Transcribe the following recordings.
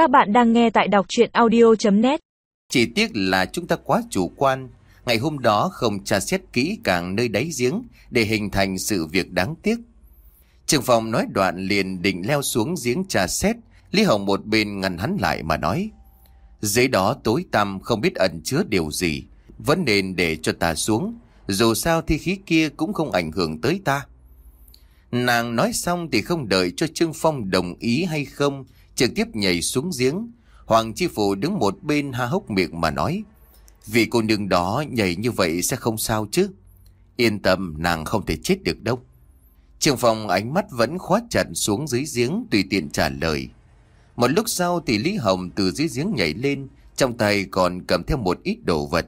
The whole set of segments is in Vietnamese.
Các bạn đang nghe tại đọc chuyện audio.net Chỉ tiếc là chúng ta quá chủ quan. Ngày hôm đó không tra xét kỹ càng nơi đáy giếng để hình thành sự việc đáng tiếc. Trường phòng nói đoạn liền định leo xuống giếng trà xét. Lý Hồng một bên ngăn hắn lại mà nói. Dưới đó tối tăm không biết ẩn chứa điều gì. Vẫn nên để cho ta xuống. Dù sao thì khí kia cũng không ảnh hưởng tới ta. Nàng nói xong thì không đợi cho Trương Phong đồng ý hay không, trực tiếp nhảy xuống giếng. Hoàng Chi Phủ đứng một bên ha hốc miệng mà nói, vì cô nương đó nhảy như vậy sẽ không sao chứ. Yên tâm, nàng không thể chết được đâu. trường phòng ánh mắt vẫn khóa chặt xuống dưới giếng tùy tiện trả lời. Một lúc sau thì Lý Hồng từ dưới giếng nhảy lên, trong tay còn cầm theo một ít đồ vật.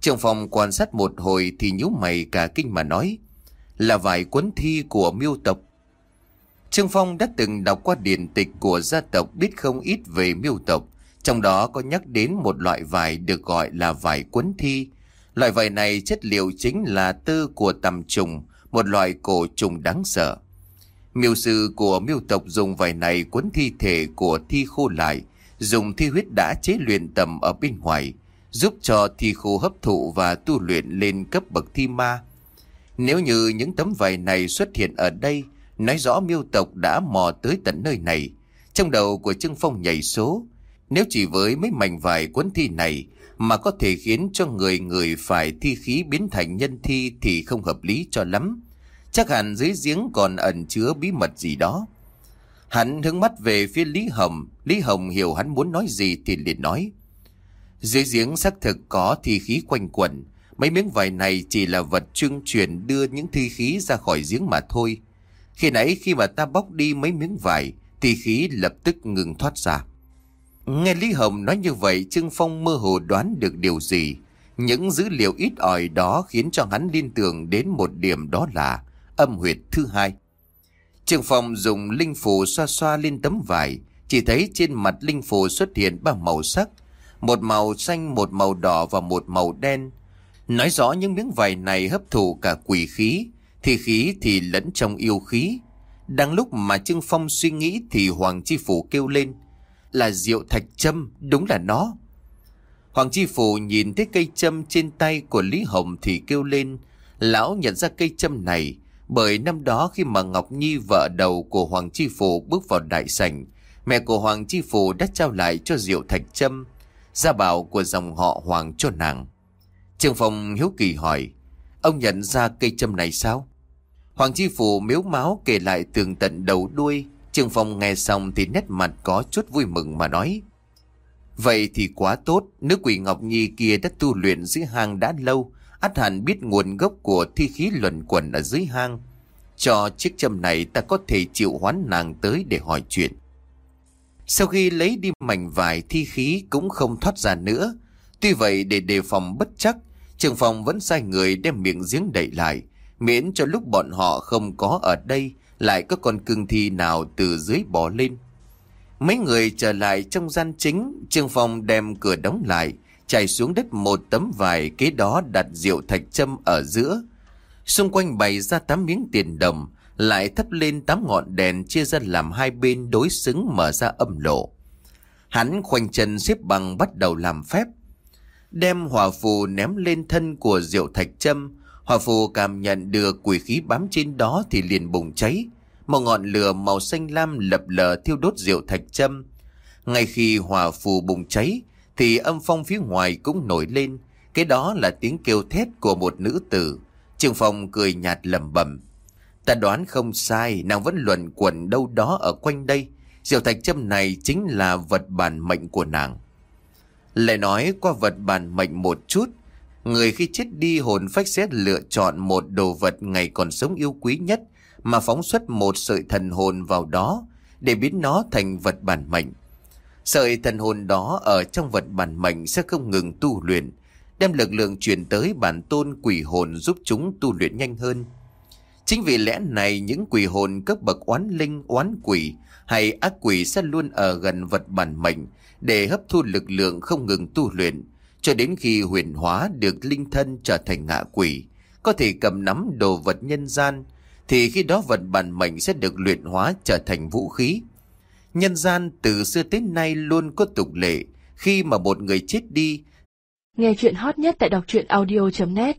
trường phòng quan sát một hồi thì nhíu mày cả kinh mà nói, là vài cuốn thi của miêu tộc. Trương Phong đã từng đọc qua điển tịch của gia tộc biết không ít về miêu tộc, trong đó có nhắc đến một loại vải được gọi là vải cuốn thi. Loại vải này chất liệu chính là tơ của tầm trùng, một loại cổ trùng đáng sợ. Miêu sư của miêu tộc dùng vải này cuốn thi thể của thi khô lại, dùng thi huyết đã chế luyện tầm ở bên ngoài, giúp cho thi khô hấp thụ và tu luyện lên cấp bậc thi ma. Nếu như những tấm vải này xuất hiện ở đây, nói rõ miêu tộc đã mò tới tận nơi này. Trong đầu của Trương Phong nhảy số, nếu chỉ với mấy mảnh vải cuốn thi này mà có thể khiến cho người người phải thi khí biến thành nhân thi thì không hợp lý cho lắm. Chắc hẳn dưới giếng còn ẩn chứa bí mật gì đó. Hắn hướng mắt về phía Lý Hồng, Lý Hồng hiểu hắn muốn nói gì thì liền nói. Dưới giếng xác thực có thi khí quanh quẩn, Mấy miếng vải này chỉ là vật trưng truyền đưa những thi khí ra khỏi giếng mà thôi. Khi nãy khi mà ta bóc đi mấy miếng vải, thì khí lập tức ngừng thoát ra. Nghe Lý Hồng nói như vậy, Trương Phong mơ hồ đoán được điều gì. Những dữ liệu ít ỏi đó khiến cho hắn liên tưởng đến một điểm đó là âm huyệt thứ hai. Trương Phong dùng linh phù xoa xoa lên tấm vải, chỉ thấy trên mặt linh phù xuất hiện ba màu sắc, một màu xanh, một màu đỏ và một màu đen. Nói rõ những miếng vải này hấp thụ cả quỷ khí, thi khí thì lẫn trong yêu khí. Đang lúc mà Trương Phong suy nghĩ thì Hoàng Chi Phủ kêu lên. Là rượu thạch châm, đúng là nó. Hoàng Chi Phủ nhìn thấy cây châm trên tay của Lý Hồng thì kêu lên. Lão nhận ra cây châm này, bởi năm đó khi mà Ngọc Nhi vợ đầu của Hoàng Chi Phủ bước vào đại sảnh, mẹ của Hoàng Chi Phủ đã trao lại cho rượu thạch châm, gia bảo của dòng họ Hoàng cho nàng. Trương Phong hiếu kỳ hỏi, ông nhận ra cây châm này sao? Hoàng Chi Phủ miếu máu kể lại tường tận đầu đuôi, Trường Phong nghe xong thì nét mặt có chút vui mừng mà nói. Vậy thì quá tốt, nữ quỷ Ngọc Nhi kia đã tu luyện dưới hang đã lâu, át hẳn biết nguồn gốc của thi khí luẩn quẩn ở dưới hang. Cho chiếc châm này ta có thể chịu hoán nàng tới để hỏi chuyện. Sau khi lấy đi mảnh vải thi khí cũng không thoát ra nữa. Tuy vậy để đề phòng bất chắc, Trường Phong vẫn sai người đem miệng giếng đậy lại, miễn cho lúc bọn họ không có ở đây, lại có con cưng thi nào từ dưới bỏ lên. Mấy người trở lại trong gian chính, Trương Phong đem cửa đóng lại, chảy xuống đất một tấm vải, kế đó đặt rượu thạch châm ở giữa. Xung quanh bày ra tám miếng tiền đồng, lại thắp lên tám ngọn đèn chia ra làm hai bên đối xứng mở ra âm lộ. Hắn khoanh chân xếp bằng bắt đầu làm phép, đem hỏa phù ném lên thân của diệu thạch châm. Hỏa phù cảm nhận được quỷ khí bám trên đó thì liền bùng cháy. Một ngọn lửa màu xanh lam lập lờ thiêu đốt diệu thạch châm. Ngay khi hỏa phù bùng cháy thì âm phong phía ngoài cũng nổi lên. Cái đó là tiếng kêu thét của một nữ tử. Trường Phong cười nhạt lẩm bẩm. Ta đoán không sai, nàng vẫn luẩn quẩn đâu đó ở quanh đây. Diệu thạch châm này chính là vật bản mệnh của nàng. Lại nói qua vật bản mệnh một chút, người khi chết đi hồn phách sẽ lựa chọn một đồ vật ngày còn sống yêu quý nhất mà phóng xuất một sợi thần hồn vào đó để biến nó thành vật bản mệnh. Sợi thần hồn đó ở trong vật bản mệnh sẽ không ngừng tu luyện, đem lực lượng truyền tới bản tôn quỷ hồn giúp chúng tu luyện nhanh hơn. Chính vì lẽ này những quỷ hồn cấp bậc oán linh, oán quỷ hay ác quỷ sẽ luôn ở gần vật bản mệnh để hấp thu lực lượng không ngừng tu luyện, cho đến khi huyền hóa được linh thân trở thành ngạ quỷ, có thể cầm nắm đồ vật nhân gian, thì khi đó vật bản mệnh sẽ được luyện hóa trở thành vũ khí. Nhân gian từ xưa tới nay luôn có tục lệ, khi mà một người chết đi. Nghe chuyện hot nhất tại đọc truyện audio.net